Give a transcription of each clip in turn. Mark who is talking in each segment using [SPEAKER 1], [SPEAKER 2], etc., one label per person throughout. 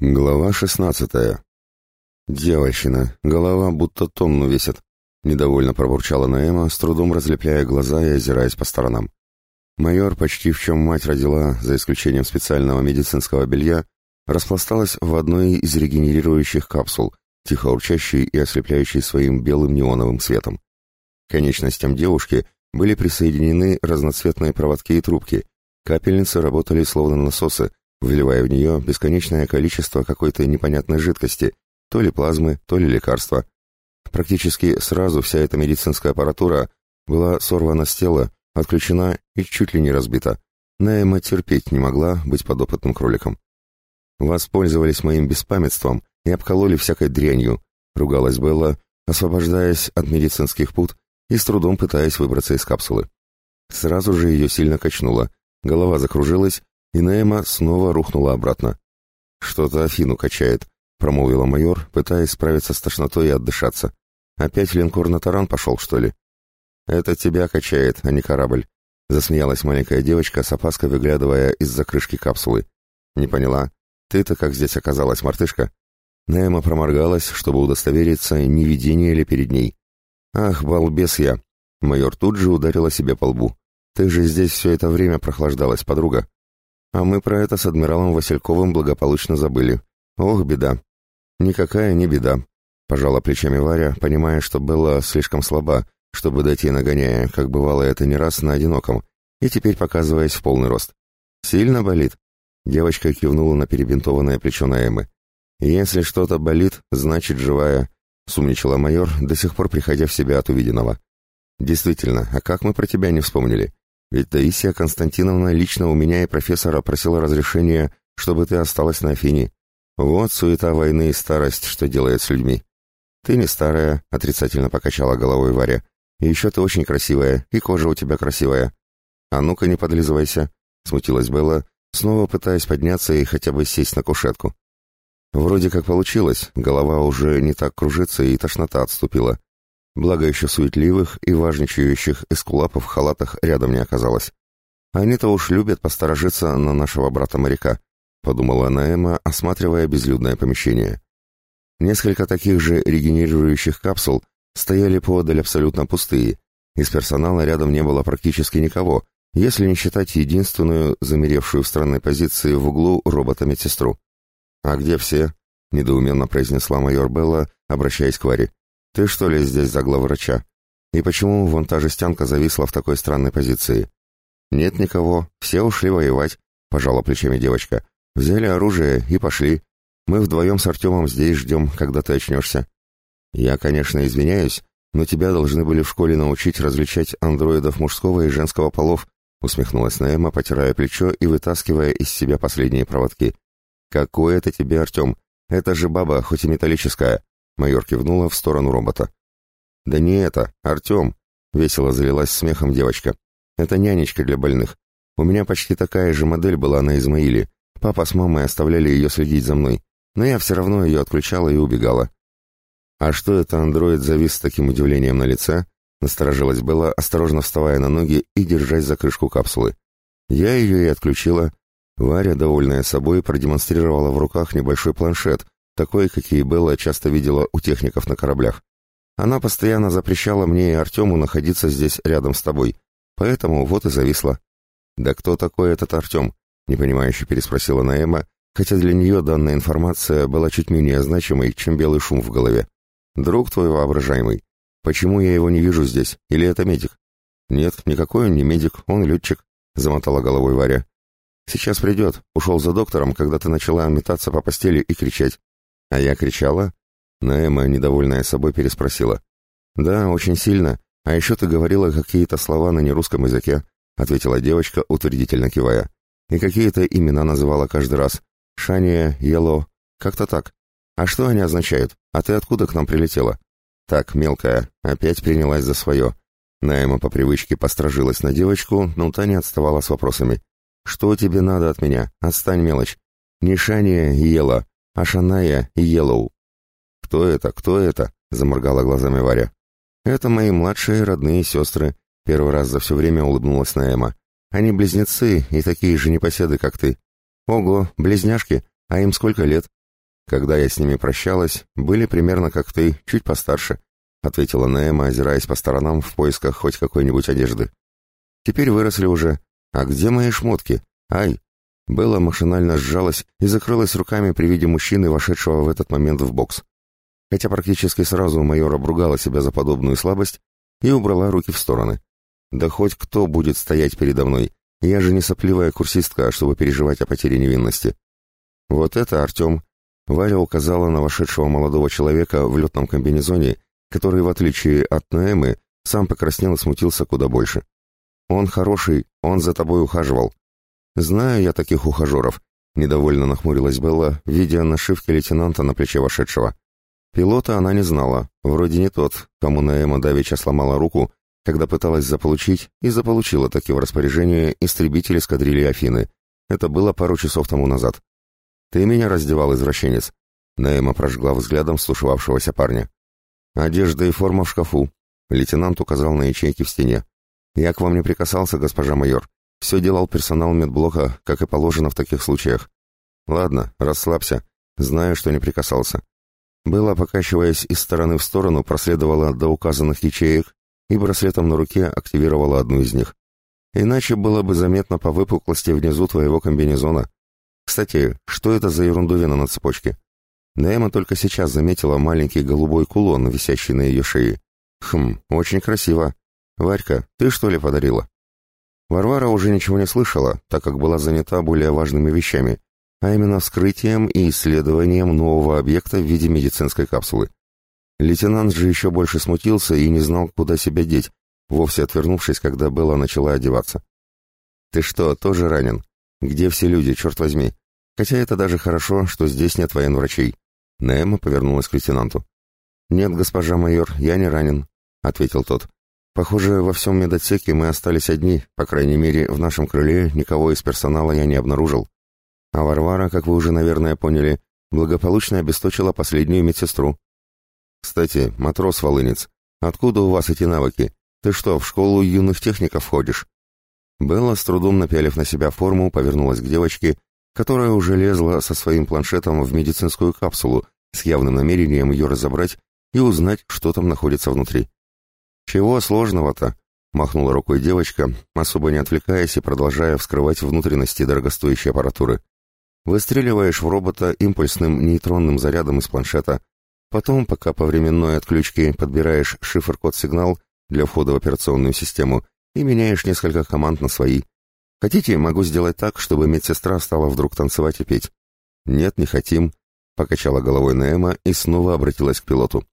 [SPEAKER 1] Глава шестнадцатая. «Девочина, голова будто тонну весит», — недовольно пробурчала Наэма, с трудом разлепляя глаза и озираясь по сторонам. Майор, почти в чем мать родила, за исключением специального медицинского белья, распласталась в одной из регенерирующих капсул, тихо урчащей и ослепляющей своим белым неоновым светом. К конечностям девушки были присоединены разноцветные проводки и трубки, капельницы работали словно насосы, вливая в нее бесконечное количество какой-то непонятной жидкости, то ли плазмы, то ли лекарства. Практически сразу вся эта медицинская аппаратура была сорвана с тела, отключена и чуть ли не разбита. Наэма терпеть не могла быть подопытным кроликом. «Воспользовались моим беспамятством и обкололи всякой дрянью», — ругалась Белла, освобождаясь от медицинских пут и с трудом пытаясь выбраться из капсулы. Сразу же ее сильно качнуло, голова закружилась, и Наэма снова рухнула обратно. «Что-то Афину качает», — промолвила майор, пытаясь справиться с тошнотой и отдышаться. «Опять линкор на таран пошел, что ли?» «Это тебя качает, а не корабль», — засмеялась маленькая девочка, с опаской выглядывая из-за крышки капсулы. «Не поняла. Ты-то как здесь оказалась, мартышка?» Наэма проморгалась, чтобы удостовериться, не видение ли перед ней. «Ах, балбес я!» Майор тут же ударила себе по лбу. «Ты же здесь все это время прохлаждалась, подруга. А мы про это с адмиралом Васильковым благополучно забыли. Ох, беда. Никакая не беда. Пожала плечами Варя, понимая, что Белла слишком слаба, чтобы дать ей нагоняя, как бывало это не раз на одиноком, и теперь показываясь в полный рост. «Сильно болит?» Девочка кивнула на перебинтованное плечо Наэмы. «Если что-то болит, значит живая», — сумничала майор, до сих пор приходя в себя от увиденного. «Действительно, а как мы про тебя не вспомнили? Ведь Таисия Константиновна лично у меня и профессора просила разрешения, чтобы ты осталась на Афине. Вот суета войны и старость, что делает с людьми. Ты не старая, отрицательно покачала головой Варя. И еще ты очень красивая, и кожа у тебя красивая. А ну-ка не подлизывайся, смутилась Белла, снова пытаясь подняться и хотя бы сесть на кушетку. Вроде как получилось, голова уже не так кружится и тошнота отступила. Благо еще суетливых и важничающих эскулапов в халатах рядом не оказалось. Они-то уж любят посторожиться на нашего брата-моряка, подумала Наэма, осматривая безлюдное помещение. Несколько таких же регенерирующих капсул стояли подаль абсолютно пустые. Из персонала рядом не было практически никого, если не считать единственную, замеревшую в странной позиции в углу робота-медсестру. «А где все?» — недоуменно произнесла майор Белла, обращаясь к Варе. «Ты что ли здесь за главврача? И почему вон та жестянка зависла в такой странной позиции?» «Нет никого, все ушли воевать», — пожала плечами девочка. «Взяли оружие и пошли. Мы вдвоем с Артемом здесь ждем, когда ты очнешься». «Я, конечно, извиняюсь, но тебя должны были в школе научить различать андроидов мужского и женского полов», усмехнулась Наэма, потирая плечо и вытаскивая из себя последние проводки. «Какой это тебе, Артем? Это же баба, хоть и металлическая. Майор кивнула в сторону робота. «Да не это, Артем!» — весело залилась смехом девочка. «Это нянечка для больных. У меня почти такая же модель была на Измаиле. Папа с мамой оставляли ее следить за мной, но я все равно ее отключала и убегала». «А что это андроид завис с таким удивлением на лице?» Насторожилась Белла, осторожно вставая на ноги и держась за крышку капсулы. Я ее и отключила. Варя, довольная собой, продемонстрировала в руках небольшой планшет, такой, какие Белла часто видела у техников на кораблях. Она постоянно запрещала мне и Артему находиться здесь рядом с тобой, поэтому вот и зависла. «Да кто такой этот Артем?» — непонимающе переспросила Наэма, хотя для нее данная информация была чуть менее значимой, чем белый шум в голове. «Друг твой воображаемый. Почему я его не вижу здесь? Или это медик?» «Нет, никакой он не медик, он летчик», — замотала головой Варя. «Сейчас придет. Ушел за доктором, когда ты начала метаться по постели и кричать. А я кричала? Наэма, недовольная собой, переспросила. Да, очень сильно. А еще ты говорила какие-то слова на нерусском языке, ответила девочка, утвердительно кивая. И какие-то имена называла каждый раз. Шания, Ело, как-то так. А что они означают? А ты откуда к нам прилетела? Так, мелкая, опять принялась за свое. Наэма по привычке постражилась на девочку, но та не отставала с вопросами. «Что тебе надо от меня? Отстань, мелочь. Не Шания и Ела, Ашаная и Йеллоу. «Кто это? Кто это?» — заморгала глазами Варя. «Это мои младшие родные сестры», — первый раз за все время улыбнулась Наэма. «Они близнецы и такие же непоседы, как ты». «Ого, близняшки, а им сколько лет?» Когда я с ними прощалась, были примерно как ты, чуть постарше, ответила Наэма, озираясь по сторонам в поисках хоть какой-нибудь одежды. Теперь выросли уже. А где мои шмотки? Ай! Белла машинально сжалась и закрылась руками при виде мужчины, вошедшего в этот момент в бокс. Хотя практически сразу майор обругала себя за подобную слабость и убрала руки в стороны. Да хоть кто будет стоять передо мной, я же не сопливая курсистка, чтобы переживать о потере невинности. Вот это Артем. Валя указала на вошедшего молодого человека в летном комбинезоне, который, в отличие от Наэмы, сам покраснел и смутился куда больше. «Он хороший, он за тобой ухаживал». «Знаю я таких ухажеров», — недовольно нахмурилась Белла, видя нашивки лейтенанта на плече вошедшего. Пилота она не знала, вроде не тот, кому Наэма давеча сломала руку, когда пыталась заполучить, и заполучила таки в распоряжение истребитель эскадрильи Афины. Это было пару часов тому назад. «Ты меня раздевал, извращенец?» Наэма прожгла взглядом слушавшегося парня. «Одежда и форма в шкафу», — лейтенант указал на ячейки в стене. «Я к вам не прикасался, госпожа майор. Все делал персонал медблока, как и положено в таких случаях. Ладно, расслабься. Знаю, что не прикасался». Была, покачиваясь из стороны в сторону, проследовала до указанных ячеек и браслетом на руке активировала одну из них. Иначе было бы заметно по выпуклости внизу твоего комбинезона. Кстати, что это за ерундовина на цепочке? Наэма только сейчас заметила маленький голубой кулон, висящий на ее шее. Хм, очень красиво. Варька, ты что ли подарила? Варвара уже ничего не слышала, так как была занята более важными вещами, а именно вскрытием и исследованием нового объекта в виде медицинской капсулы. Лейтенант же еще больше смутился и не знал, куда себя деть, вовсе отвернувшись, когда Белла начала одеваться. «Ты что, тоже ранен? Где все люди, черт возьми? Хотя это даже хорошо, что здесь нет военврачей». Немо повернулась к лейтенанту. «Нет, госпожа майор, я не ранен», — ответил тот. «Похоже, во всем медотсеке мы остались одни, по крайней мере, в нашем крыле никого из персонала я не обнаружил. А Варвара, как вы уже, наверное, поняли, благополучно обесточила последнюю медсестру. «Кстати, матрос-волынец, откуда у вас эти навыки? Ты что, в школу юных техников ходишь?» Белла, с трудом напялив на себя форму, повернулась к девочке, которая уже лезла со своим планшетом в медицинскую капсулу с явным намерением ее разобрать и узнать, что там находится внутри. «Чего сложного-то?» — махнула рукой девочка, особо не отвлекаясь и продолжая вскрывать внутренности дорогостоящей аппаратуры. Выстреливаешь в робота импульсным нейтронным зарядом из планшета, Потом, пока по временной отключке подбираешь шифр-код-сигнал для входа в операционную систему и меняешь несколько команд на свои. Хотите, могу сделать так, чтобы медсестра стала вдруг танцевать и петь. Нет, не хотим, покачала головой Наэма и снова обратилась к пилоту.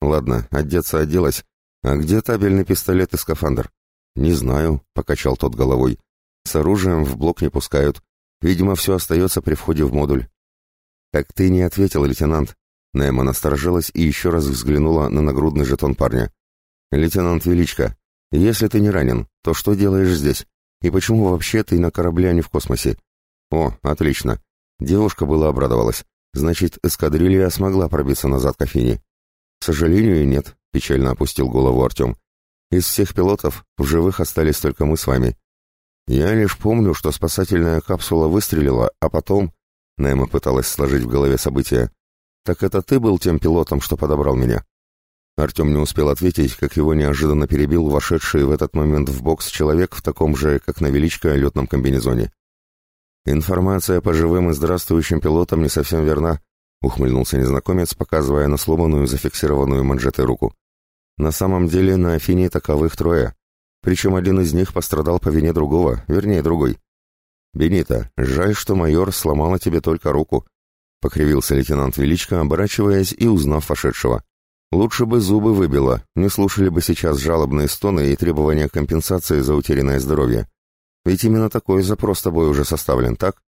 [SPEAKER 1] Ладно, одеться оделась. А где табельный пистолет и скафандр? Не знаю, покачал тот головой. С оружием в блок не пускают. Видимо, все остается при входе в модуль. Так ты не ответил, лейтенант, Найма насторожилась и еще раз взглянула на нагрудный жетон парня. «Лейтенант Величко, если ты не ранен, то что делаешь здесь? И почему вообще ты на корабле, а не в космосе?» «О, отлично!» Девушка была обрадовалась. «Значит, эскадрилья смогла пробиться назад к Афине?» «К сожалению, нет», — печально опустил голову Артем. «Из всех пилотов в живых остались только мы с вами. Я лишь помню, что спасательная капсула выстрелила, а потом...» Найма пыталась сложить в голове события. «Так это ты был тем пилотом, что подобрал меня?» Артем не успел ответить, как его неожиданно перебил вошедший в этот момент в бокс человек в таком же, как на величко, летном комбинезоне. «Информация по живым и здравствующим пилотам не совсем верна», — ухмыльнулся незнакомец, показывая на сломанную, зафиксированную манжетой руку. «На самом деле на Афине таковых трое. Причем один из них пострадал по вине другого, вернее, другой. Бенита, жаль, что майор сломала тебе только руку покривился лейтенант Величко, оборачиваясь и узнав вошедшего. Лучше бы зубы выбило, не слушали бы сейчас жалобные стоны и требования компенсации за утерянное здоровье. Ведь именно такой запрос тобой уже составлен, так?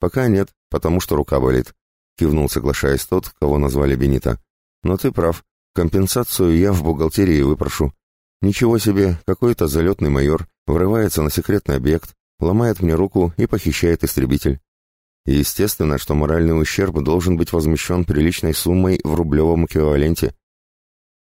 [SPEAKER 1] Пока нет, потому что рука болит, кивнул, соглашаясь тот, кого назвали Бенита. Но ты прав, компенсацию я в бухгалтерии выпрошу. Ничего себе, какой-то залетный майор врывается на секретный объект, ломает мне руку и похищает истребитель. Естественно, что моральный ущерб должен быть возмещен приличной суммой в рублевом эквиваленте.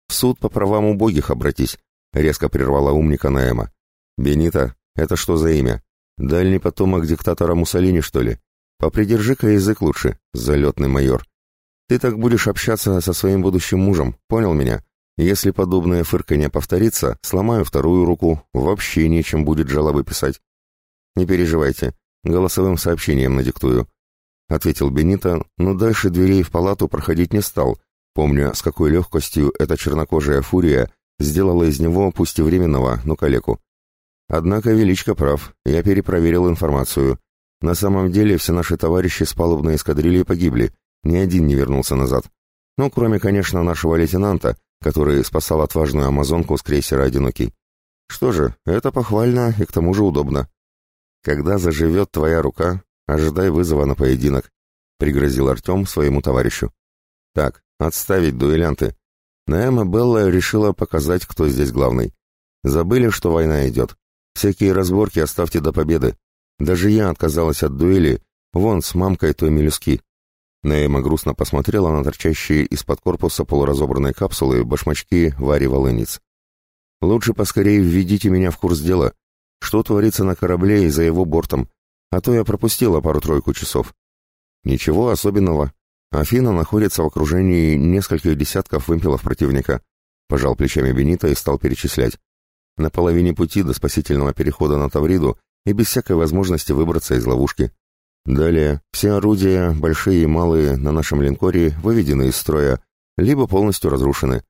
[SPEAKER 1] «В суд по правам убогих обратись», — резко прервала умника Наэма. «Бенита, это что за имя? Дальний потомок диктатора Муссолини, что ли? Попридержи-ка язык лучше, залетный майор. Ты так будешь общаться со своим будущим мужем, понял меня? Если подобное фырканье повторится, сломаю вторую руку, вообще нечем будет жалобы писать. Не переживайте, голосовым сообщением надиктую. Ответил Бенито, но дальше дверей в палату проходить не стал, помня, с какой легкостью эта чернокожая фурия сделала из него, пусть и временного, но калеку. Однако Величко прав, я перепроверил информацию. На самом деле все наши товарищи с палубной эскадрильи погибли, ни один не вернулся назад. Ну, кроме, конечно, нашего лейтенанта, который спасал отважную амазонку с крейсера «Одинокий». Что же, это похвально и к тому же удобно. Когда заживет твоя рука, ожидай вызова на поединок, — пригрозил Артем своему товарищу. Так, отставить дуэлянты. Наэма Белла решила показать, кто здесь главный. Забыли, что война идет. Всякие разборки оставьте до победы. Даже я отказалась от дуэли, вон с мамкой той мелюски. Наэма грустно посмотрела на торчащие из-под корпуса полуразобранной капсулы башмачки Вари Волынец. «Лучше поскорее введите меня в курс дела. Что творится на корабле и за его бортом? А то я пропустила пару-тройку часов». «Ничего особенного. Афина находится в окружении нескольких десятков вымпелов противника», — пожал плечами Бенита и стал перечислять. «На половине пути до спасительного перехода на Тавриду и без всякой возможности выбраться из ловушки. Далее, все орудия, большие и малые, на нашем линкоре выведены из строя, либо полностью разрушены.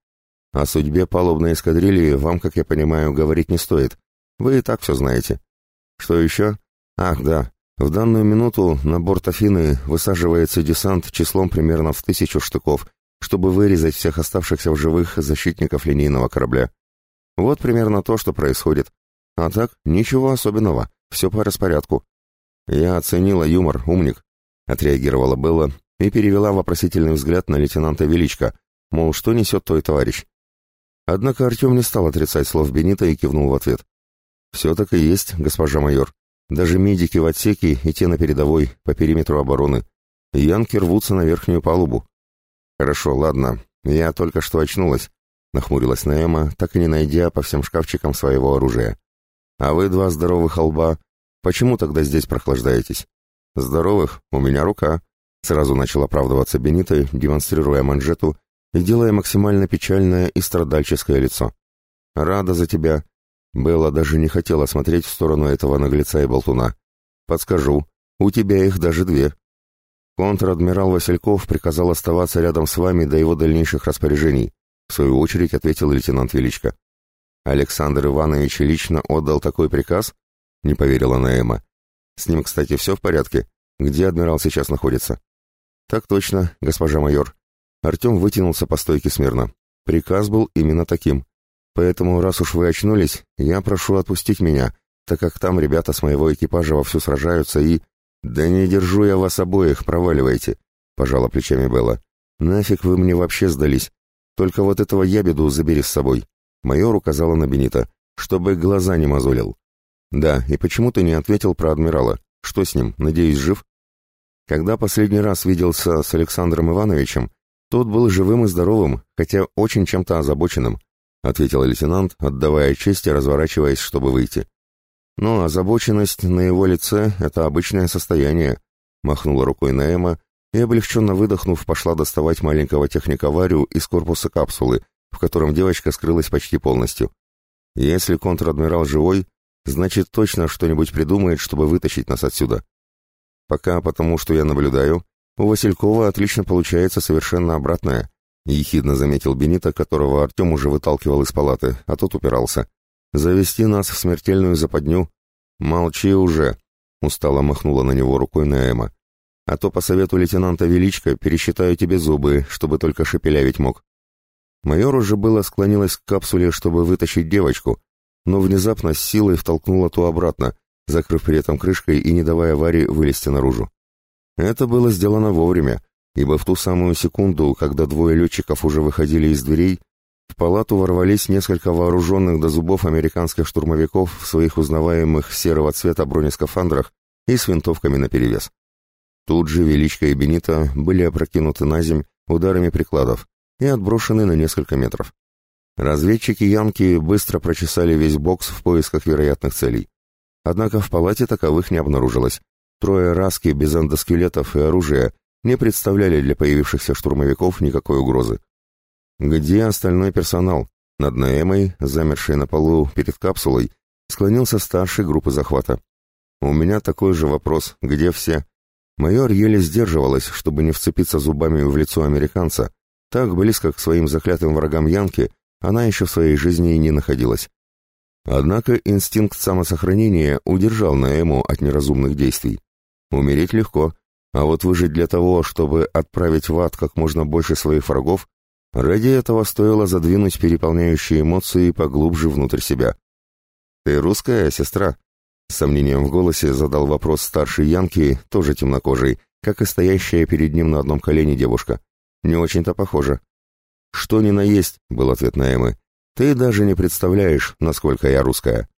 [SPEAKER 1] О судьбе палубной эскадрильи вам, как я понимаю, говорить не стоит. Вы и так все знаете. Что еще? Ах, да. В данную минуту на борт Афины высаживается десант числом примерно в тысячу штыков, чтобы вырезать всех оставшихся в живых защитников линейного корабля. Вот примерно то, что происходит. А так, ничего особенного, все по распорядку. «Я оценила юмор, умник», — отреагировала Белла и перевела вопросительный взгляд на лейтенанта Величко, мол, что несет твой товарищ. Однако Артем не стал отрицать слов Бенита и кивнул в ответ. «Все так и есть, госпожа майор. Даже медики в отсеке и те на передовой, по периметру обороны. Янки рвутся на верхнюю палубу». «Хорошо, ладно, я только что очнулась», — нахмурилась Наэма, так и не найдя по всем шкафчикам своего оружия. «А вы, два здоровых лба, Почему тогда здесь прохлаждаетесь? Здоровых, у меня рука. Сразу начал оправдываться Бенито, демонстрируя манжету и делая максимально печальное и страдальческое лицо. Рада за тебя. Белла даже не хотела смотреть в сторону этого наглеца и болтуна. Подскажу, у тебя их даже две. Контр-адмирал Васильков приказал оставаться рядом с вами до его дальнейших распоряжений, в свою очередь ответил лейтенант Величко. Александр Иванович лично отдал такой приказ? — не поверила Наэма. «С ним, кстати, все в порядке? Где адмирал сейчас находится?» «Так точно, госпожа майор». Артем вытянулся по стойке смирно. Приказ был именно таким. Поэтому, раз уж вы очнулись, я прошу отпустить меня, так как там ребята с моего экипажа вовсю сражаются и... «Да не держу я вас обоих, проваливайте», — пожала плечами Белла. «Нафиг вы мне вообще сдались? Только вот этого ябеду забери с собой». Майор указала на Бенита, чтобы глаза не мозолил. «Да, и почему ты не ответил про адмирала? Что с ним? Надеюсь, жив?» Когда последний раз виделся с Александром Ивановичем, тот был живым и здоровым, хотя очень чем-то озабоченным, ответил лейтенант, отдавая честь и разворачиваясь, чтобы выйти. Но озабоченность на его лице — это обычное состояние, махнула рукой Наэма и, облегченно выдохнув, пошла доставать маленького техника Варю из корпуса капсулы, в котором девочка скрылась почти полностью. Если контр-адмирал живой, Значит, точно что-нибудь придумает, чтобы вытащить нас отсюда. Пока потому, что я наблюдаю, у Василькова отлично получается совершенно обратное, ехидно заметил Бенита, которого Артем уже выталкивал из палаты, а тот упирался. Завести нас в смертельную западню? Молчи уже, устало махнула на него рукой Наэма. А то по совету лейтенанта Величко пересчитаю тебе зубы, чтобы только шепелявить мог. Майор уже было склонилась к капсуле, чтобы вытащить девочку, но внезапно с силой втолкнула ту обратно, закрыв при этом крышкой и не давая Варе вылезти наружу. Это было сделано вовремя, ибо в ту самую секунду, когда двое летчиков уже выходили из дверей, в палату ворвались несколько вооруженных до зубов американских штурмовиков в своих узнаваемых серого цвета бронескафандрах и с винтовками наперевес. Тут же Величко и Бенита были опрокинуты на земь ударами прикладов и отброшены на несколько метров. Разведчики Янки быстро прочесали весь бокс в поисках вероятных целей. Однако в палате таковых не обнаружилось. Трое раски без эндоскелетов и оружия не представляли для появившихся штурмовиков никакой угрозы. Где остальной персонал? Над Наэмой, замершей на полу перед капсулой, склонился старший группы захвата. У меня такой же вопрос, где все? Майор еле сдерживалась, чтобы не вцепиться зубами в лицо американца. Так близко к своим заклятым врагам Янки она еще в своей жизни и не находилась. Однако инстинкт самосохранения удержал Наэму от неразумных действий. Умереть легко, а вот выжить для того, чтобы отправить в ад как можно больше своих врагов, ради этого стоило задвинуть переполняющие эмоции поглубже внутрь себя. «Ты русская, сестра?» С сомнением в голосе задал вопрос старший Янки, тоже темнокожий, как и стоящая перед ним на одном колене девушка. «Не очень-то похоже». «Что ни на есть», — был ответ Наэмы. «Ты даже не представляешь, насколько я русская».